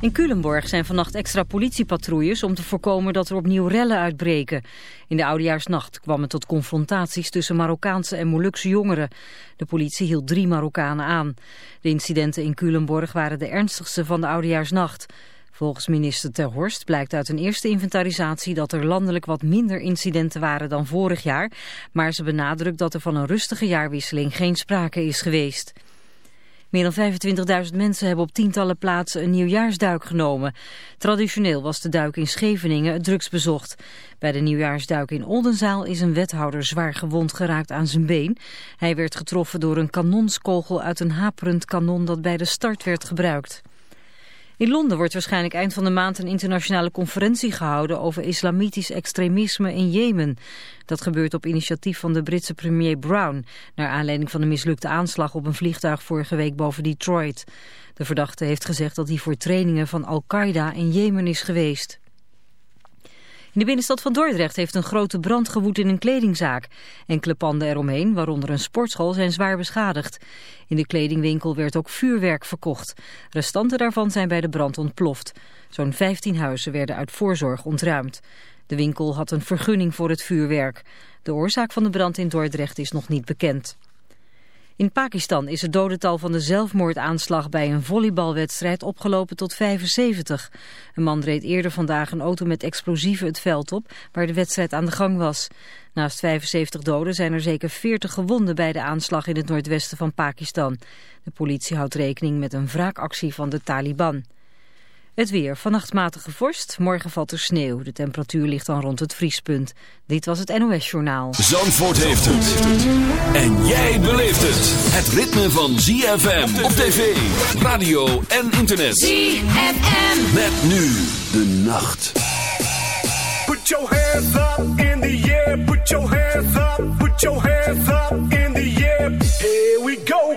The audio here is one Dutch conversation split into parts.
In Culemborg zijn vannacht extra politiepatrouilles om te voorkomen dat er opnieuw rellen uitbreken. In de oudejaarsnacht kwam het tot confrontaties tussen Marokkaanse en Molukse jongeren. De politie hield drie Marokkanen aan. De incidenten in Culemborg waren de ernstigste van de oudejaarsnacht. Volgens minister Ter Horst blijkt uit een eerste inventarisatie dat er landelijk wat minder incidenten waren dan vorig jaar. Maar ze benadrukt dat er van een rustige jaarwisseling geen sprake is geweest. Meer dan 25.000 mensen hebben op tientallen plaatsen een nieuwjaarsduik genomen. Traditioneel was de duik in Scheveningen het drukst bezocht. Bij de nieuwjaarsduik in Oldenzaal is een wethouder zwaar gewond geraakt aan zijn been. Hij werd getroffen door een kanonskogel uit een haperend kanon dat bij de start werd gebruikt. In Londen wordt waarschijnlijk eind van de maand een internationale conferentie gehouden over islamitisch extremisme in Jemen. Dat gebeurt op initiatief van de Britse premier Brown, naar aanleiding van de mislukte aanslag op een vliegtuig vorige week boven Detroit. De verdachte heeft gezegd dat hij voor trainingen van Al-Qaeda in Jemen is geweest. In de binnenstad van Dordrecht heeft een grote brand gewoed in een kledingzaak. Enkele panden eromheen, waaronder een sportschool, zijn zwaar beschadigd. In de kledingwinkel werd ook vuurwerk verkocht. Restanten daarvan zijn bij de brand ontploft. Zo'n 15 huizen werden uit voorzorg ontruimd. De winkel had een vergunning voor het vuurwerk. De oorzaak van de brand in Dordrecht is nog niet bekend. In Pakistan is het dodental van de zelfmoordaanslag bij een volleybalwedstrijd opgelopen tot 75. Een man reed eerder vandaag een auto met explosieven het veld op waar de wedstrijd aan de gang was. Naast 75 doden zijn er zeker 40 gewonden bij de aanslag in het noordwesten van Pakistan. De politie houdt rekening met een wraakactie van de Taliban. Het weer. Vannacht matige vorst. Morgen valt er sneeuw. De temperatuur ligt dan rond het vriespunt. Dit was het NOS Journaal. Zandvoort heeft het. En jij beleeft het. Het ritme van ZFM op tv, radio en internet. ZFM. Met nu de nacht. Put your hands up in the air. Put your hands up. Put your hands up in the air. Here we go.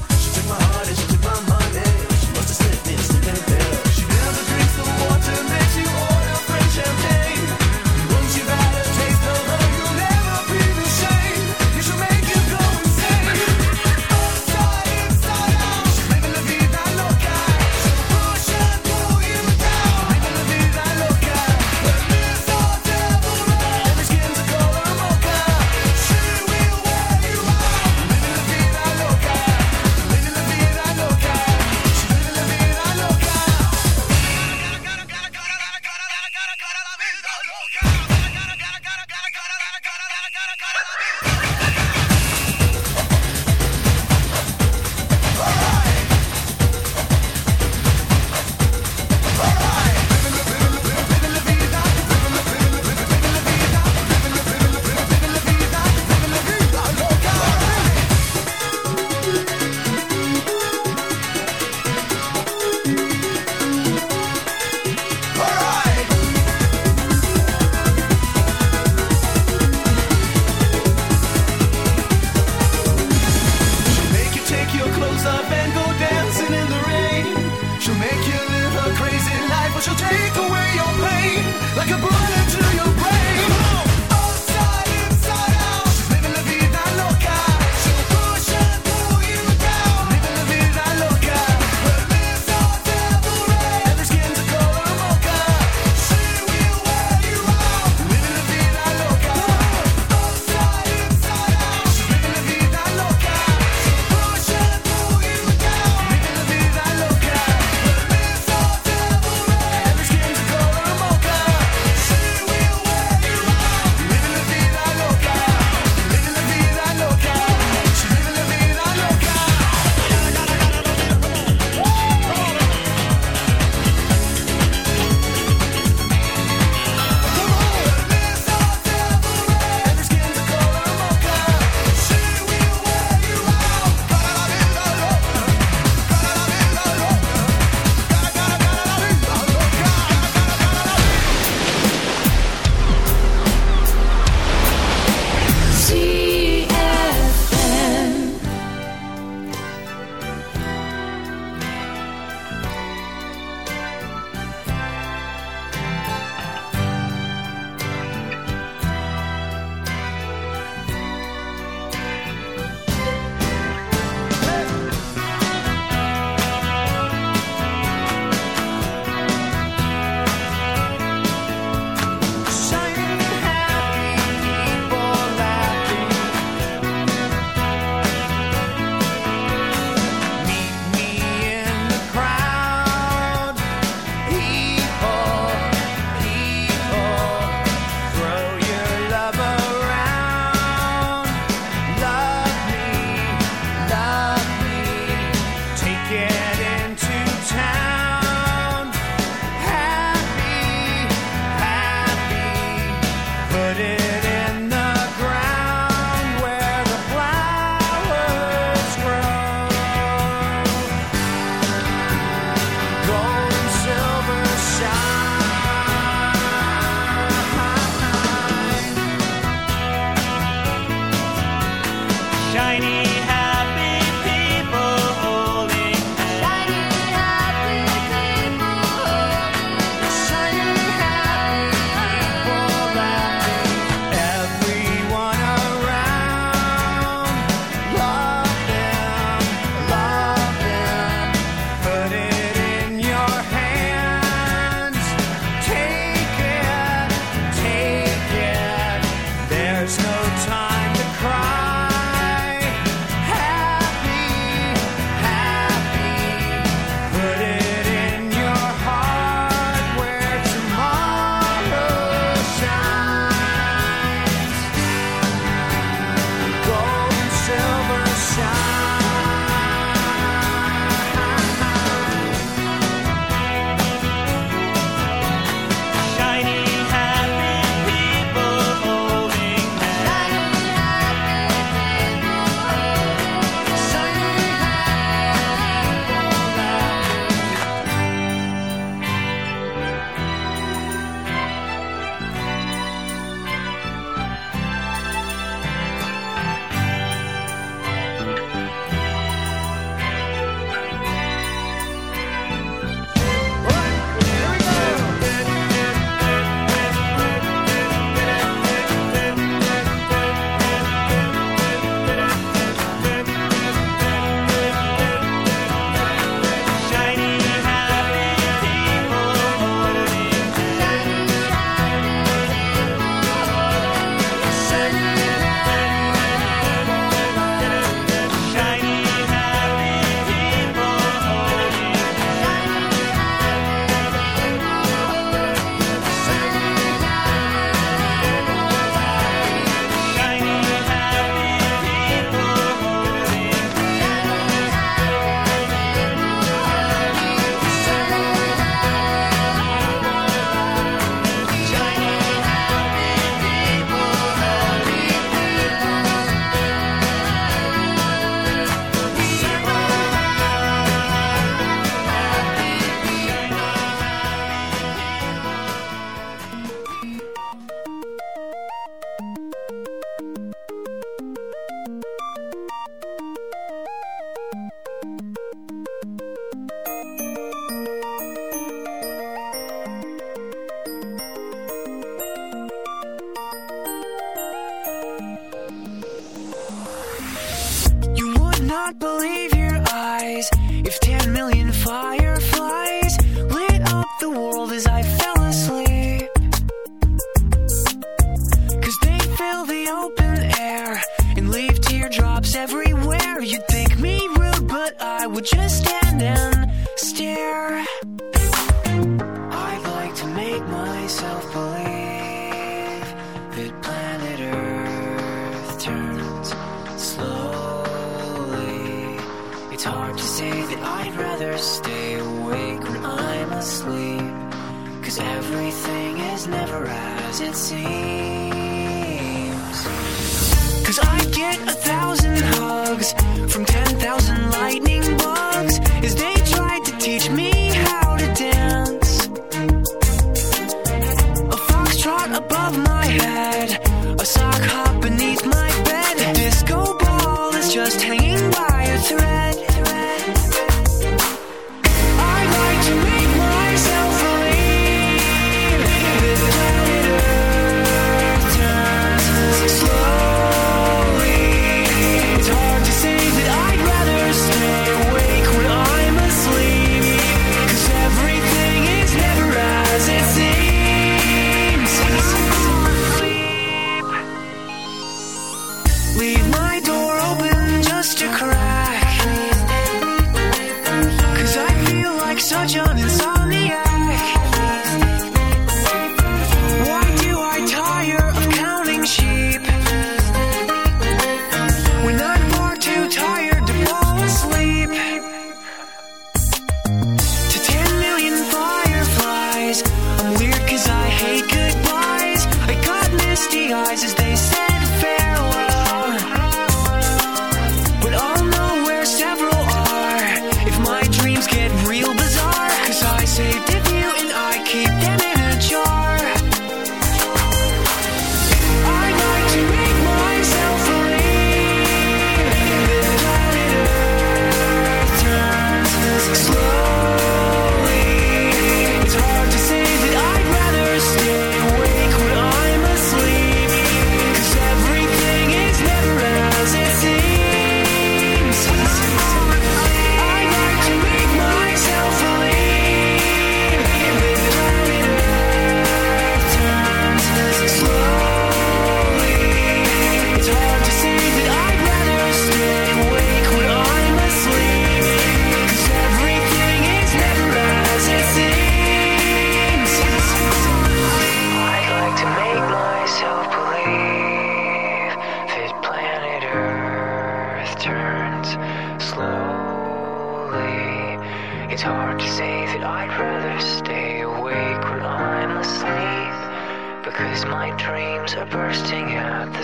because my dreams are bursting at the.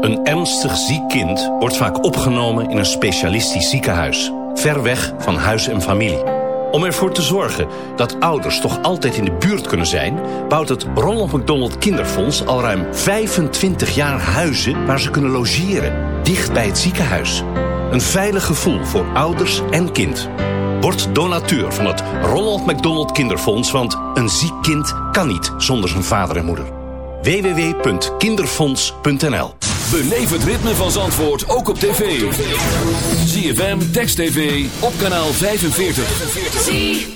Een ernstig ziek kind wordt vaak opgenomen in een specialistisch ziekenhuis, ver weg van huis en familie. Om ervoor te zorgen dat ouders toch altijd in de buurt kunnen zijn... bouwt het Ronald McDonald Kinderfonds al ruim 25 jaar huizen... waar ze kunnen logeren, dicht bij het ziekenhuis. Een veilig gevoel voor ouders en kind. Word donateur van het Ronald McDonald Kinderfonds, want een ziek kind kan niet zonder zijn vader en moeder. www.kinderfonds.nl Beleef het ritme van Zandvoort ook op tv. ZFM, Text TV, op kanaal 45.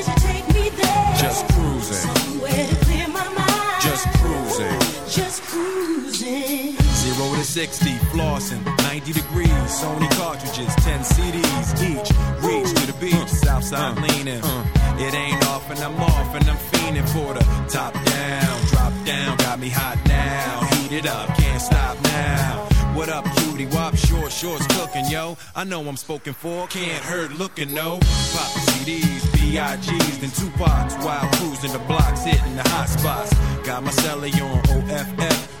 Just cruising. Somewhere to clear my mind. Just cruising. Just cruising. Zero to 60, flossing, 90 degrees, Sony cartridges, 10 CDs each. Reach to the beach, Southside leaning. It ain't off and I'm off and I'm fiending for the top down, drop down, got me hot now. Heat it up, can't stop now. What up, cutie? Wop, short shorts cooking, yo. I know I'm spoken for, can't hurt looking, no. Pop CDs, B.I.G.s, then Tupac's while cruising the blocks, hitting the hot spots. Got my celly on OFF.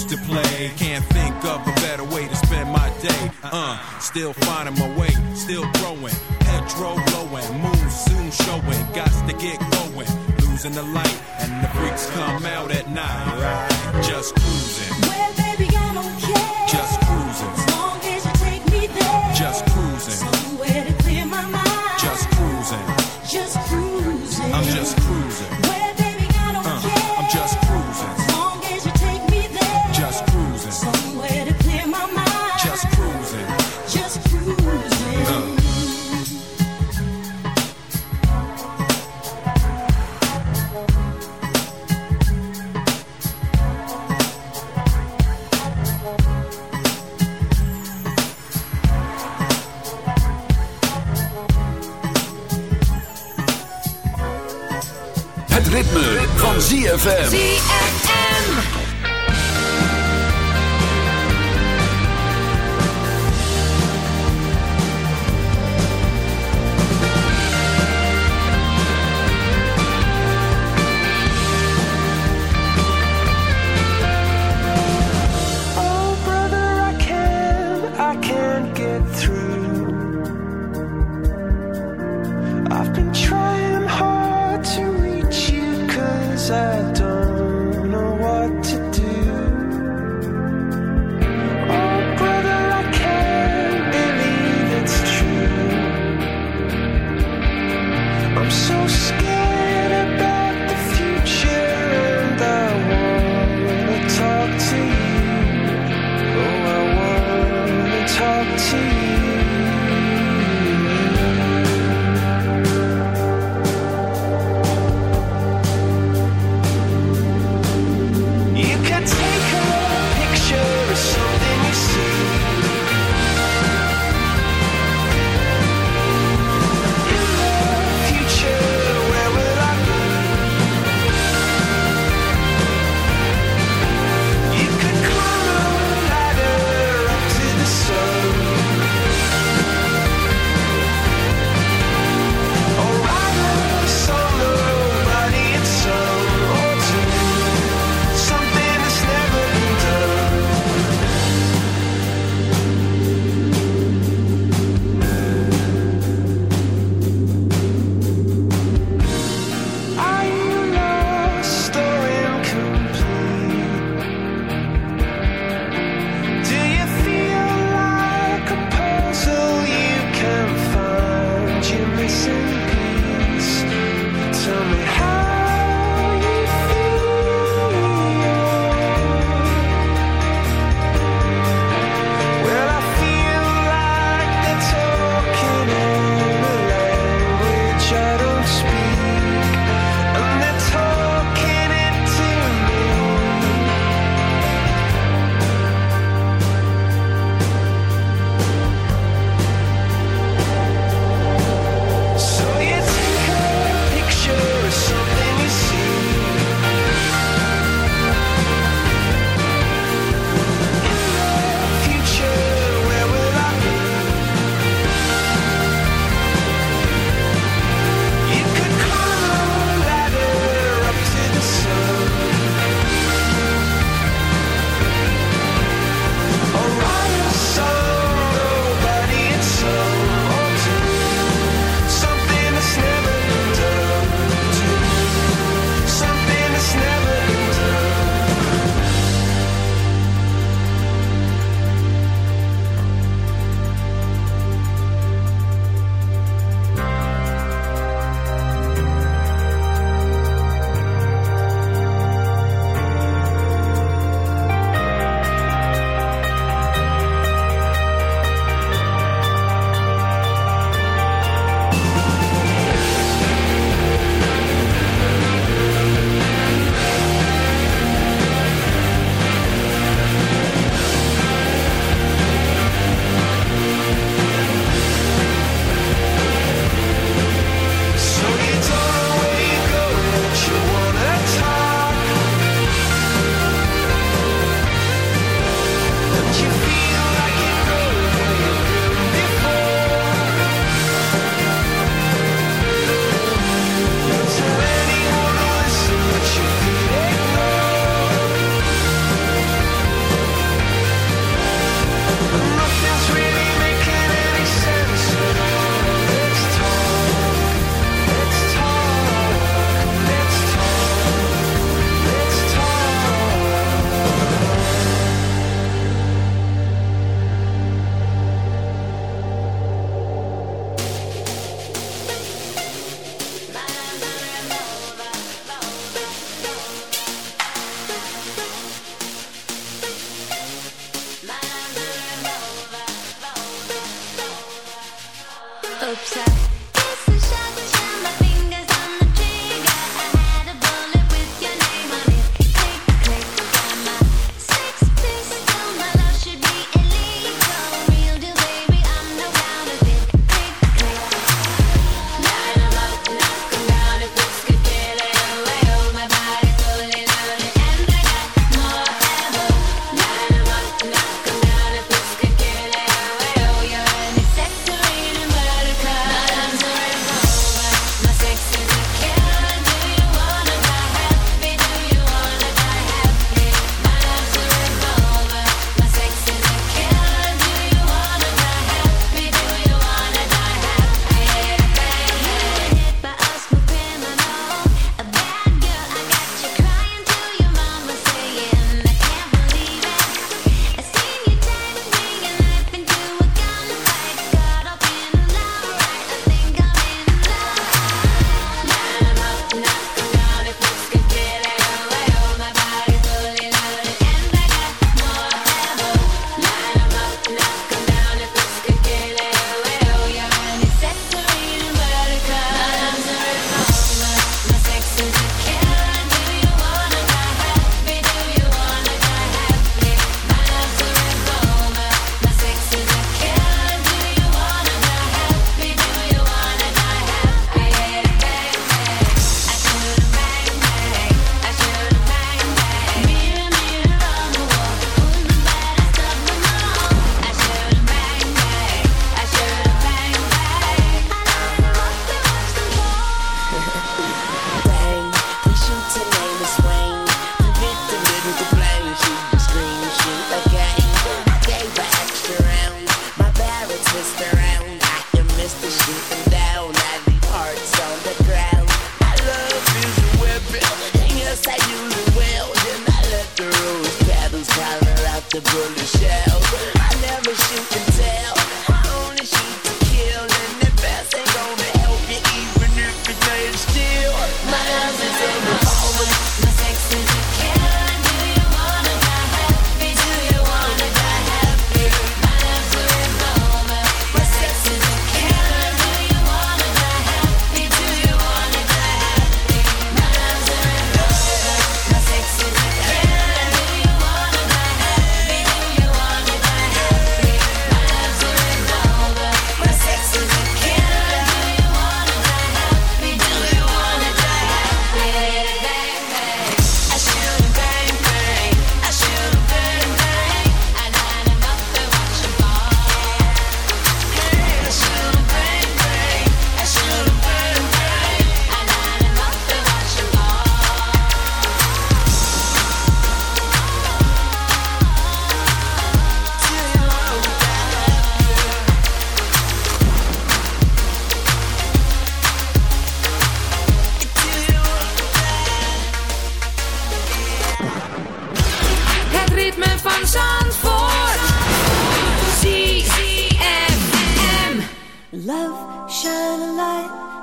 used to play. Can't think of a better way to spend my day. Uh, still finding my way, still growing. Petrol blowing, moon soon showing. Got to get going. Losing the light, and the freaks come out at night. Just cruising, Well, baby, I don't care. just ZFM. ZFM. so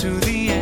to the end.